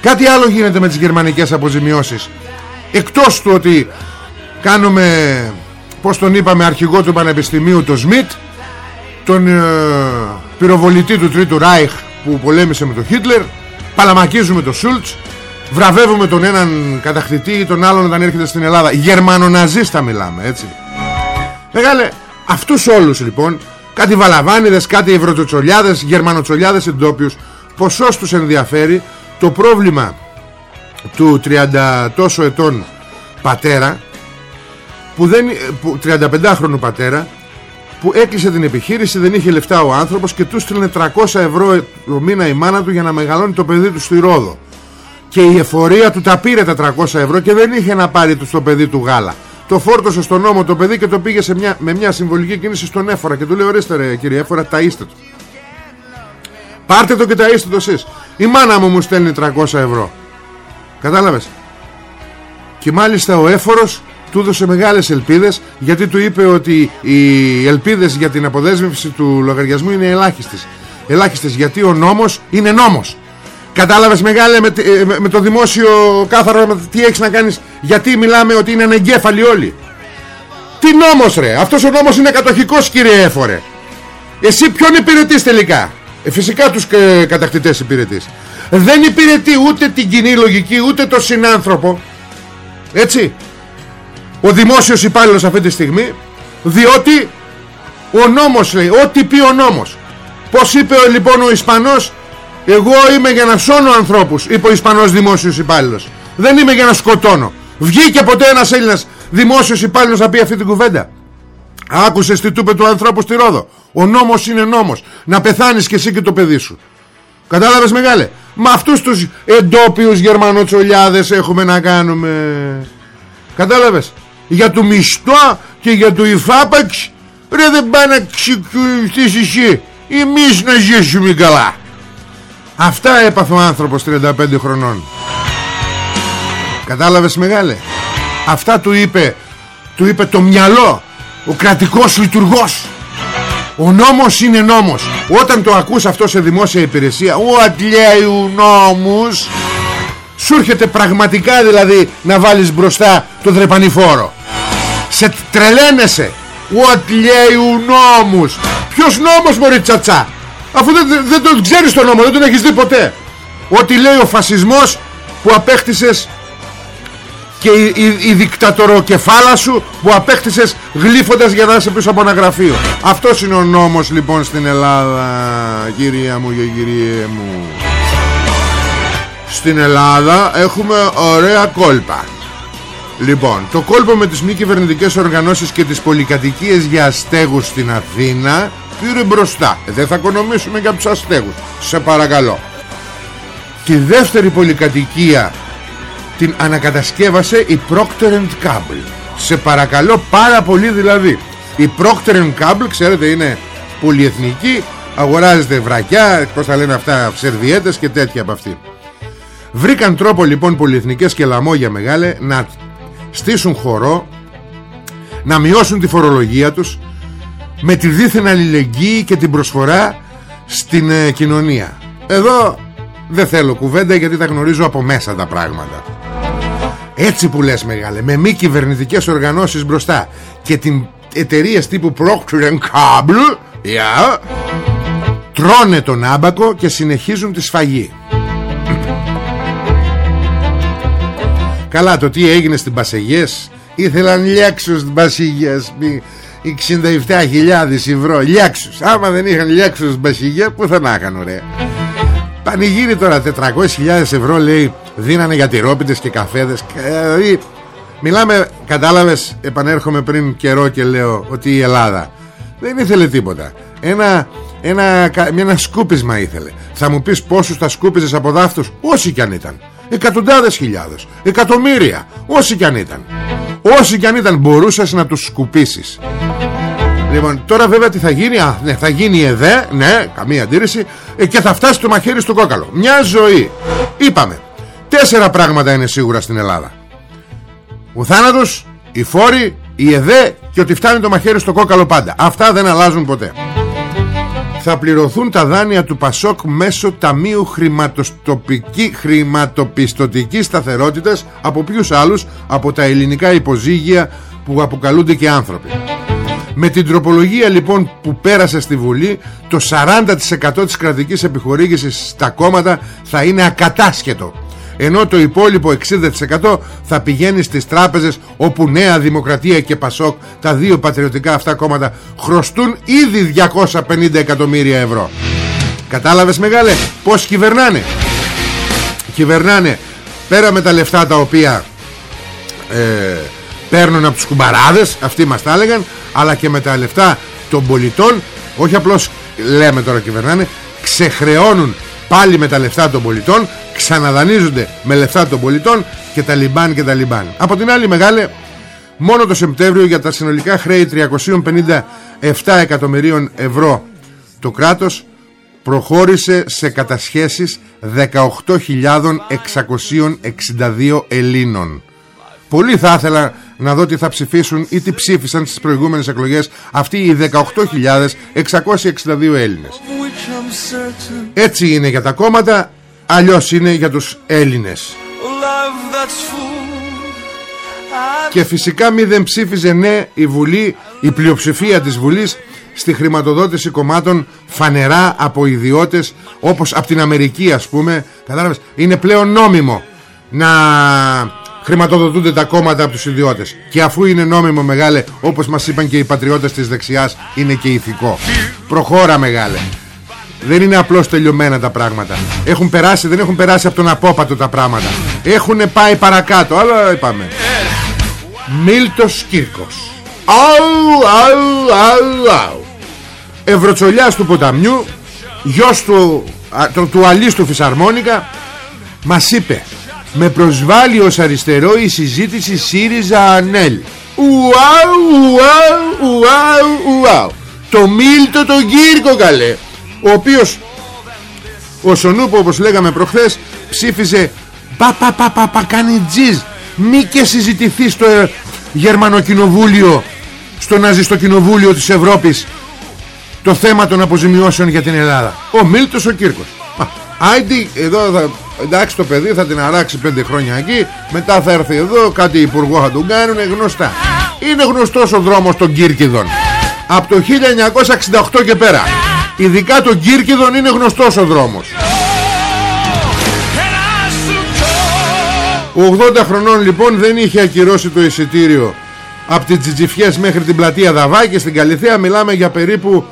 Κάτι άλλο γίνεται με τις γερμανικές αποζημιώσεις. Εκτός του ότι κάνουμε πως τον είπαμε αρχηγό του Πανεπιστημίου το Σμιτ τον ε, πυροβολητή του Τρίτου Ράιχ που πολέμησε με τον Χίτλερ παλαμακίζουμε τον Σούλτς βραβεύουμε τον έναν κατακτητή ή τον άλλον όταν έρχεται στην Ελλάδα. Γερμανοναζίστα μιλάμε έτσι. Μεγάλε αυτούς όλους λοιπόν κάτι βαλαβάνιδες, κάτι ευρωτοτσολιάδες γερμανοτσολιάδες εντόπιους ποσός τους ενδιαφέρει. Το πρόβλημα του 30 τόσο ετών πατέρα που δεν, που, 35χρονου πατέρα που έκλεισε την επιχείρηση δεν είχε λεφτά ο άνθρωπος και του στείλνε 300 ευρώ το μήνα η μάνα του για να μεγαλώνει το παιδί του στη Ρόδο. Και η εφορία του τα πήρε τα 300 ευρώ και δεν είχε να πάρει τους στο παιδί του γάλα. Το φόρτωσε στον νόμο το παιδί και το πήγε σε μια, με μια συμβολική κίνηση στον Έφορα και του λέει ορίστε ρε κύριε Έφορα ταΐστε το πάρτε το και ταΐστε το εσείς η μάνα μου μου στέλνει 300 ευρώ κατάλαβες. Και μάλιστα ο Έφορος του έδωσε μεγάλες ελπίδες γιατί του είπε ότι οι ελπίδες για την αποδέσμευση του λογαριασμού είναι ελάχιστες. Ελάχιστες γιατί ο νόμος είναι νόμος. Κατάλαβες μεγάλε με, με, το δημόσιο κάθαρο τι έχεις να κάνεις γιατί μιλάμε ότι είναι ανεγκέφαλοι όλοι. Τι νόμος ρε αυτός ο νόμος είναι κατοχικός κύριε Έφορε. Εσύ ποιον υπηρετείς τελικά; Ε, Φυσικά τους ε, κατακτητές υπηρετείς. Δεν υπηρετεί ούτε την κοινή λογική ούτε το συνάνθρωπο. Έτσι ο δημόσιος υπάλληλος αυτή τη στιγμή διότι ο νόμος λέει ό,τι πει ο νόμος. Πως είπε λοιπόν ο Ισπανός εγώ είμαι για να σώνω ανθρώπους είπε ο Ισπανός δημόσιος υπάλληλος. Δεν είμαι για να σκοτώνω βγήκε ποτέ ένας Έλληνας δημόσιος υπάλληλος να πει αυτή την κουβέντα. Άκουσες τι του είπε του ανθρώπου στη Ρόδο. Ο νόμος είναι νόμος. Να πεθάνεις και εσύ και το παιδί σου κατάλαβες μεγάλε. Με αυτούς τους εντόπιους γερμανοτσολιάδες έχουμε να κάνουμε. Κατάλαβες για το μισθό και για το υφάπαξ ρε δεν πάει να ξεκουριστείς εσύ. Εμείς να ζήσουμε καλά. Αυτά έπαθε ο άνθρωπος 35 χρονών. Κατάλαβες μεγάλε; Αυτά του είπε του είπε το μυαλό ο κρατικός λειτουργός. Ο νόμος είναι νόμος. Όταν το ακούς αυτό σε δημόσια υπηρεσία ό,τι λέει ο νόμος σου έρχεται πραγματικά δηλαδή να βάλεις μπροστά το δρεπανηφόρο σε τρελαίνεσαι. What λέει ο νόμος. Ποιος νόμος μωρή τσατσά; Αφού δεν, δεν τον ξέρεις τον νόμο Δεν τον έχεις δει ποτέ. Ό,τι λέει ο φασισμός Που απέκτησες και η, η, η δικτατοροκεφάλα σου που απέκτησες γλύφοντας για να είσαι πίσω από ένα γραφείο. Αυτός είναι ο νόμος λοιπόν στην Ελλάδα κυρία μου και κυριέ μου. Στην Ελλάδα έχουμε ωραία κόλπα Λοιπόν, το κόλπο με τις μη κυβερνητικές οργανώσεις και τις πολυκατοικίες για αστέγους στην Αθήνα πήρε μπροστά. Δεν θα οικονομήσουμε για τους αστέγους. Σε παρακαλώ. Τη δεύτερη πολυκατοικία την ανακατασκεύασε η Procter Gamble. Σε παρακαλώ πάρα πολύ δηλαδή. Η Procter Gamble, ξέρετε, είναι πολυεθνική, αγοράζεται βρακιά, πώς θα λένε αυτά, σερβιέτες και τέτοια από αυτή. Βρήκαν τρόπο λοιπόν πολυεθνικές και λαμόγια μεγάλε να στήσουν χορό να μειώσουν τη φορολογία τους με τη δίθεν αλληλεγγύη και την προσφορά στην ε, κοινωνία. Εδώ δεν θέλω κουβέντα γιατί τα γνωρίζω από μέσα τα πράγματα. Έτσι που λες μεγάλε με μη κυβερνητικές οργανώσεις μπροστά και την εταιρεία τύπου Procter Gamble yeah, τρώνε τον άμπακο και συνεχίζουν τη σφαγή Καλά το τι έγινε στην Πασεγιές. Ήθελαν λιάξους στην Πασεγιές. 67.000 ευρώ. Λιάξους Άμα δεν είχαν λιάξους στην Πασεγιές Πού θα να είχαν ωραία. Πανηγύρι τώρα 400.000 ευρώ λέει Δίνανε για τυρόπιτες και καφέδες. Δηλαδή Μιλάμε κατάλαβες Επανέρχομαι πριν καιρό και λέω Ότι η Ελλάδα δεν ήθελε τίποτα. Ένα, ένα, ένα σκούπισμα ήθελε. Θα μου πεις πόσους τα σκούπιζες από δάφτους; Όσοι κι αν ήταν εκατοντάδες χιλιάδες. Εκατομμύρια. Όσοι κι αν ήταν. Όσοι κι αν ήταν μπορούσες να τους σκουπίσεις. Λοιπόν τώρα βέβαια τι θα γίνει Α, ναι, θα γίνει η ΕΔΕ Ναι καμία αντίρρηση ε, Και θα φτάσει το μαχαίρι στο κόκαλο. Μια ζωή. Είπαμε. Τέσσερα πράγματα είναι σίγουρα στην Ελλάδα. Ο θάνατος Οι φόροι Η ΕΔΕ Και ότι φτάνει το μαχαίρι στο κόκαλο πάντα. Αυτά δεν αλλάζουν ποτέ θα πληρωθούν τα δάνεια του Πασόκ μέσω Ταμείου Χρηματοπιστωτικής Σταθερότητας από ποιους άλλους; Από τα ελληνικά υποζύγια που αποκαλούνται και άνθρωποι. Με την τροπολογία λοιπόν που πέρασε στη Βουλή το 40% της κρατικής επιχορήγησης στα κόμματα θα είναι ακατάσχετο ενώ το υπόλοιπο 60% θα πηγαίνει στις τράπεζες όπου Νέα Δημοκρατία και Πασόκ τα δύο πατριωτικά αυτά κόμματα χρωστούν ήδη 250 εκατομμύρια ευρώ. Κατάλαβες μεγάλε πως κυβερνάνε; Κυβερνάνε πέρα με τα λεφτά τα οποία ε, παίρνουν από τους κουμπαράδες αυτοί μας τα έλεγαν αλλά και με τα λεφτά των πολιτών όχι απλώς λέμε τώρα κυβερνάνε ξεχρεώνουν πάλι με τα λεφτά των πολιτών ξαναδανίζονται με λεφτά των πολιτών και τα λιμπάν και τα λιμπάν. Από την άλλη μεγάλη μόνο το Σεπτέμβριο για τα συνολικά χρέη 357 εκατομμυρίων ευρώ. Το κράτος προχώρησε σε κατασχέσεις 18.662 Ελλήνων. Πολύ θα ήθελα να δω τι θα ψηφίσουν ή τι ψήφισαν στις προηγούμενες εκλογές αυτοί οι 18.662 Έλληνες. Έτσι είναι για τα κόμματα, αλλιώς είναι για τους Έλληνες. Και φυσικά μη δεν ψήφιζε ναι η Βουλή, η πλειοψηφία της Βουλής στη χρηματοδότηση κομμάτων φανερά από ιδιώτες όπως από την Αμερική ας πούμε κατάλαβες είναι πλέον νόμιμο να χρηματοδοτούνται τα κόμματα από τους ιδιώτες. Και αφού είναι νόμιμο μεγάλε όπως μας είπαν και οι πατριώτες της δεξιάς είναι και ηθικό. Προχώρα μεγάλε. Δεν είναι απλώς τελειωμένα τα πράγματα. Έχουν περάσει, δεν έχουν περάσει από τον απόπατο τα πράγματα. Έχουν πάει παρακάτω. Αλλά είπαμε. Μίλτος Κύρκος. Αου, αου, αου, αου. Ευρωτσολιάς του ποταμιού Γιος του, του, του αλής του Φυσαρμόνικα Μας είπε με προσβάλλει ως αριστερό η συζήτηση ΣΥΡΙΖΑ ΑΝΕΛ. Ουάου, ουάου, ουάου, ουάου. Το Μίλτο τον Κύρκο καλέ. Ο οποίος Ο Σονούπο όπως λέγαμε προχθές Ψήφιζε Πα πα πα πα, πα κάνει τζιζ. Μη και συζητηθείς στο ε, Γερμανοκοινοβούλιο Στο ναζιστό κοινοβούλιο της Ευρώπης Το θέμα των αποζημιώσεων για την Ελλάδα Ο Μίλτος ο Κύρκος. Άιντι εδώ θα, εντάξει το παιδί θα την αράξει πέντε χρόνια εκεί Μετά θα έρθει εδώ κάτι υπουργό θα τον κάνουν γνωστά. Είναι γνωστός ο δρόμος των Κύρκιδων Από το 1968 και πέρα Ειδικά των Κύρκιδων είναι γνωστός ο δρόμος. 80 χρονών λοιπόν δεν είχε ακυρώσει το εισιτήριο από τις Τζιτζιφιές μέχρι την πλατεία Δαβάκη στην Καλυθέα. Μιλάμε για περίπου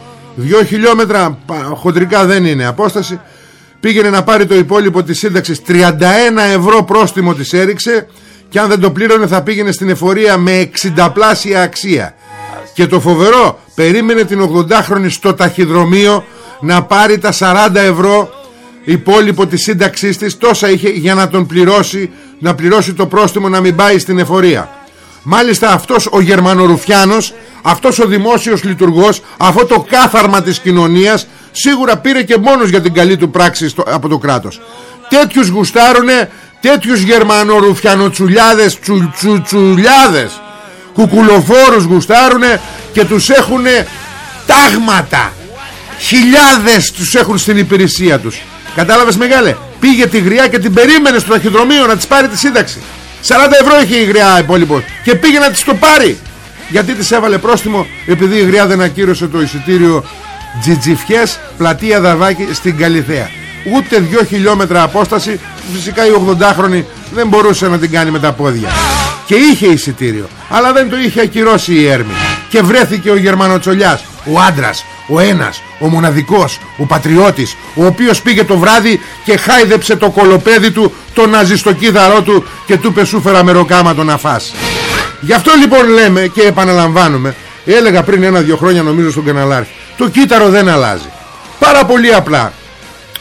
2 χιλιόμετρα χοντρικά δεν είναι απόσταση πήγαινε να πάρει το υπόλοιπο της σύνταξης. 31 ευρώ πρόστιμο της έριξε και αν δεν το πλήρωνε θα πήγαινε στην εφορία με 60 πλάσια αξία. Και το φοβερό περίμενε την 80χρονη στο ταχυδρομείο να πάρει τα 40 ευρώ υπόλοιπο της σύνταξής της. Τόσα είχε για να τον πληρώσει να πληρώσει το πρόστιμο να μην πάει στην εφορία. Μάλιστα αυτός ο Γερμανορουφιάνος αυτός ο δημόσιος λειτουργός αυτό το κάθαρμα της κοινωνίας σίγουρα πήρε και μόνος για την καλή του πράξη στο, από το κράτος. Τέτοιους γουστάρουνε τέτοιους Γερμανορουφιανοτσουλιάδες τσου, τσου, τσουλιάδες. Κουκουλοφόρους γουστάρουνε και τους έχουνε τάγματα. Χιλιάδες τους έχουν στην υπηρεσία τους. Κατάλαβες μεγάλε; Πήγε τη γριά και την περίμενε στο ταχυδρομείο να της πάρει τη σύνταξη. 40 ευρώ είχε η γριά υπόλοιπο. Και πήγε να της το πάρει. Γιατί της έβαλε πρόστιμο επειδή η γριά δεν ακύρωσε το εισιτήριο Τζιτζιφιές πλατεία Δαβάκη στην Καλυθέα ούτε 2 χιλιόμετρα απόσταση φυσικά η 80χρονη δεν μπορούσε να την κάνει με τα πόδια. Και είχε εισιτήριο αλλά δεν το είχε ακυρώσει η Έρμη. Και βρέθηκε ο Γερμανοτσολιάς ο άντρας, ο ένας, ο μοναδικός, ο πατριώτης ο οποίος πήγε το βράδυ και χάιδεψε το κολοπέδι του το ναζιστοκίδαρό του και του πεσούφερα με ροκάματο να φας γι' αυτό λοιπόν λέμε και επαναλαμβάνουμε έλεγα πριν ένα-δυο χρόνια νομίζω στον καναλάρχη το κύτταρο δεν αλλάζει. Πάρα πολύ απλά.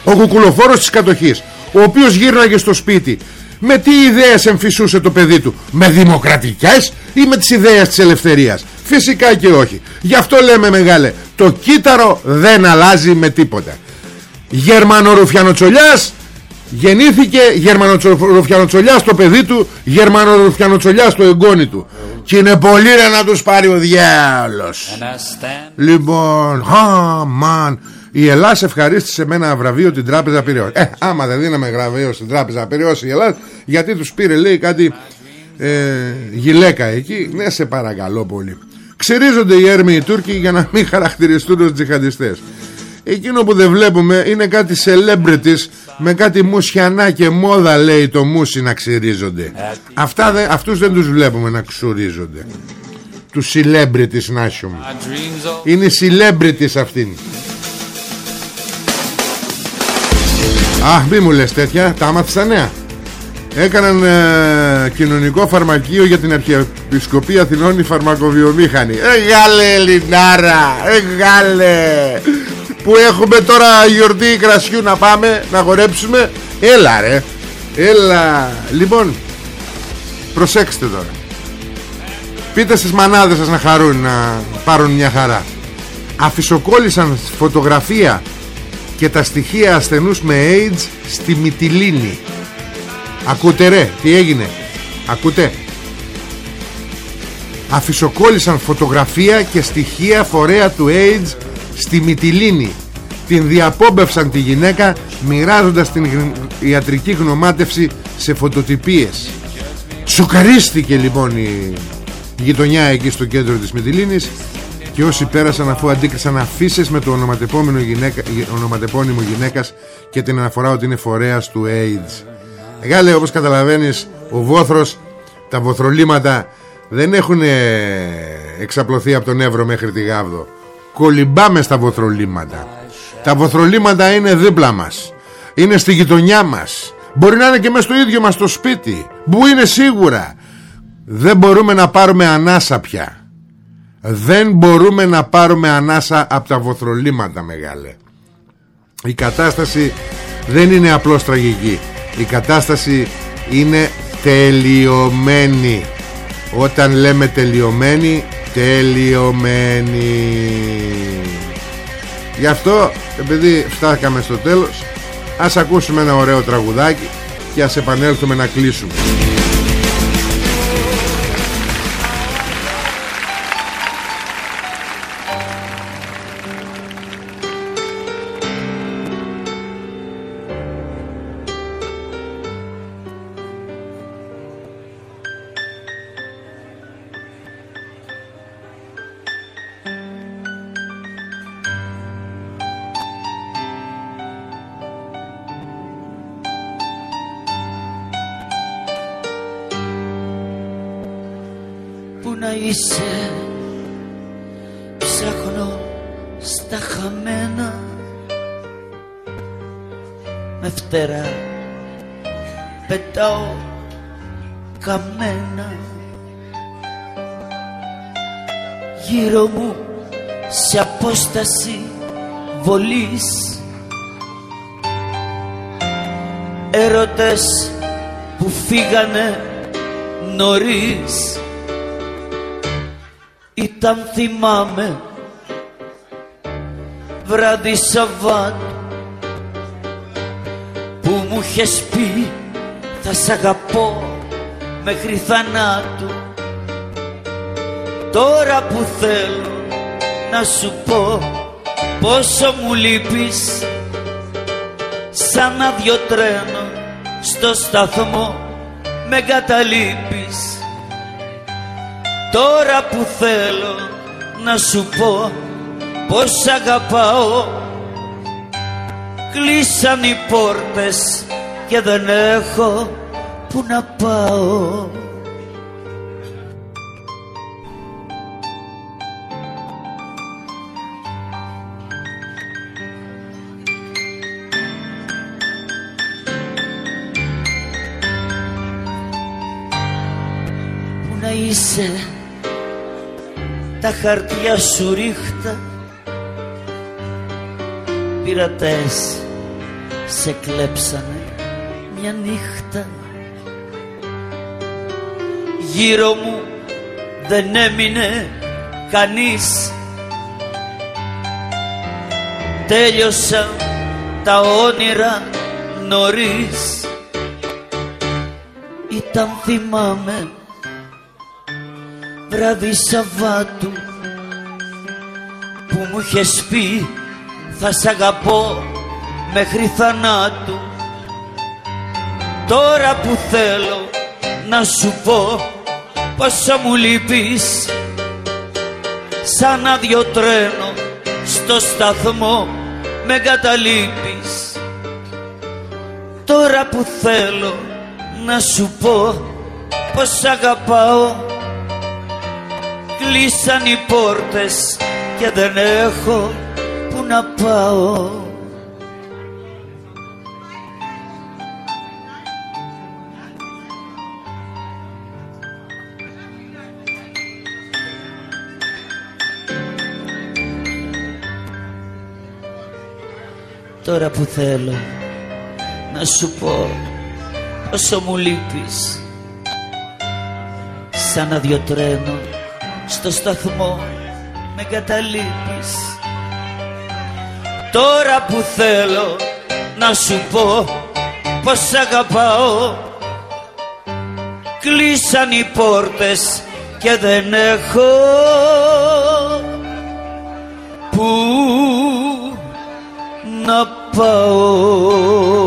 Ο κουκουλοφόρος της κατοχής ο οποίος γύρναγε στο σπίτι με τι ιδέες εμφυσούσε το παιδί του με δημοκρατικές ή με τις ιδέες της ελευθερίας; Φυσικά και όχι. Γι' αυτό λέμε μεγάλε το κύτταρο δεν αλλάζει με τίποτα. Γερμανορουφιανοτσολιάς γεννήθηκε Γερμανορουφιανοτσολιάς το παιδί του Γερμανορουφιανοτσολιάς το εγγόνι του και είναι πολύ να τους πάρει ο διάολος. Λοιπόν αμάν η Ελλάς ευχαρίστησε με ένα βραβείο την Τράπεζα Πυραιός. Ε, άμα δεν δίναμε βραβείο στην Τράπεζα Πυραιός η Ελλάς Γιατί τους πήρε λέει κάτι ε, γυλαίκα εκεί. Ναι σε παρακαλώ πολύ. Ξερίζονται οι έρμοι οι Τούρκοι για να μην χαρακτηριστούν ως τζιχαντιστές Εκείνο που δεν βλέπουμε είναι κάτι celebrities με κάτι μουσιανά και μόδα λέει το μουσι να ξυρίζονται. Αυτά δεν, Αυτούς δεν τους βλέπουμε να ξουρίζονται. Τους celebrities να Είναι celebrities αυτοί. Αχ μη μου λες τέτοια Τα άμαθες τα νέα. Έκαναν ε, κοινωνικό φαρμακείο για την Αρχιεπισκοπή Αθηνών οι φαρμακοβιομήχανοι. Εγάλε Ελληνάρα Εγάλε Που έχουμε τώρα γιορτή κρασιού να πάμε Να χορέψουμε. Έλα ρε. Έλα. Λοιπόν Προσέξτε τώρα. Πείτε στις μανάδες σας να χαρούν Να πάρουν μια χαρά. Αφισοκόλλησαν φωτογραφία και τα στοιχεία ασθενούς με AIDS στη Μυτιλίνη. Ακούτε ρε τι έγινε. Ακούτε. Αφισοκόλλησαν φωτογραφία και στοιχεία φορέα του AIDS στη Μυτιλίνη Την διαπόμπευσαν τη γυναίκα μοιράζοντας την ιατρική γνωμάτευση σε φωτοτυπίες Σοκαρίστηκε λοιπόν η γειτονιά εκεί στο κέντρο της Μυτιλίνης και όσοι πέρασαν αφού αντίκρισαν αφήσεις με το ονοματεπώνυμο, γυναίκα, ονοματεπώνυμο γυναίκας και την αναφορά ότι είναι φορέας του AIDS. Μεγάλε όπως καταλαβαίνεις ο βόθρος, τα βοθρολίματα δεν έχουν εξαπλωθεί από τον Εύρο μέχρι τη Γάβδο. Κολυμπάμε στα βοθρολίματα. Τα βοθρολίματα είναι δίπλα μας. Είναι στη γειτονιά μας. Μπορεί να είναι και μέσα στο ίδιο μας το σπίτι. Που είναι σίγουρα. Δεν μπορούμε να πάρουμε ανάσα πια. Δεν μπορούμε να πάρουμε ανάσα από τα βοθρολίματα μεγάλε Η κατάσταση δεν είναι απλώς τραγική Η κατάσταση είναι τελειωμένη Όταν λέμε τελειωμένη Τελειωμένη. Γι' αυτό επειδή φτάκαμε στο τέλος Ας ακούσουμε ένα ωραίο τραγουδάκι Και ας επανέλθουμε να κλείσουμε Γύρω μου σε απόσταση βολής. Έρωτες που φύγανε νωρίς. Ήταν θυμάμαι βράδυ Σαββάτου που μου είχες πει θα σ' αγαπώ μέχρι θανάτου Τώρα που θέλω να σου πω πόσο μου λείπεις σαν άδειο τρένο στο σταθμό με καταλείπεις Τώρα που θέλω να σου πω πως αγαπάω Κλείσαν οι πόρτες και δεν έχω που να πάω είσαι τα χαρτιά σου ρίχτα. Πειρατές σε κλέψανε μια νύχτα. Γύρω μου δεν έμεινε κανείς. Τέλειωσαν τα όνειρα νωρίς. Ήταν θυμάμαι βράδυ Σαββάτου που μου είχες πει θα σ' αγαπώ μέχρι θανάτου Τώρα που θέλω να σου πω πόσο μου λείπεις σαν άδειο τρένο στο σταθμό με καταλείπεις Τώρα που θέλω να σου πω πως αγαπάω κλείσαν οι πόρτες και δεν έχω που να πάω. Τώρα που θέλω να σου πω όσο μου λείπεις σαν άδειο τρένο στο σταθμό με καταλείπεις Τώρα που θέλω να σου πω πως σ' αγαπάω Κλείσαν οι πόρτες και δεν έχω. Που να πάω;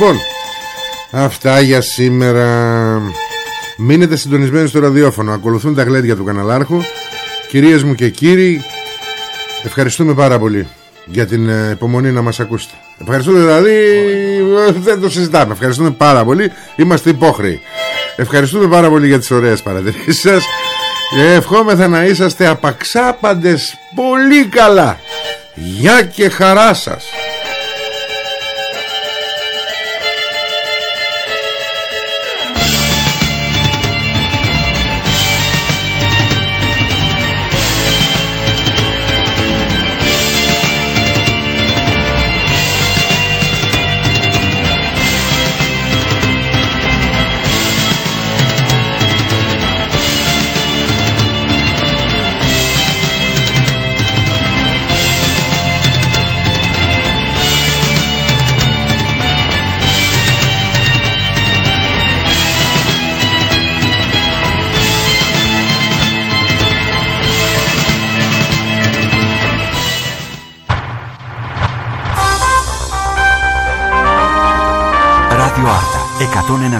Λοιπόν, αυτά για σήμερα. Μείνετε συντονισμένοι στο ραδιόφωνο. Ακολουθούν τα γλέντια του καναλάρχου. Κυρίες μου και κύριοι, ευχαριστούμε πάρα πολύ για την ε, υπομονή να μας ακούσετε. Ευχαριστούμε δηλαδή, ε, δεν το συζητάμε. Ευχαριστούμε πάρα πολύ. Είμαστε υπόχρεοι. Ευχαριστούμε πάρα πολύ για τις ωραίες παρατηρήσεις σας. Ε, Ευχόμεθα να είσαστε απαξάπαντες πολύ καλά. Γεια και χαρά σας.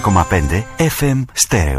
Ράδιο Άρτα 101,5 FM Στέρεο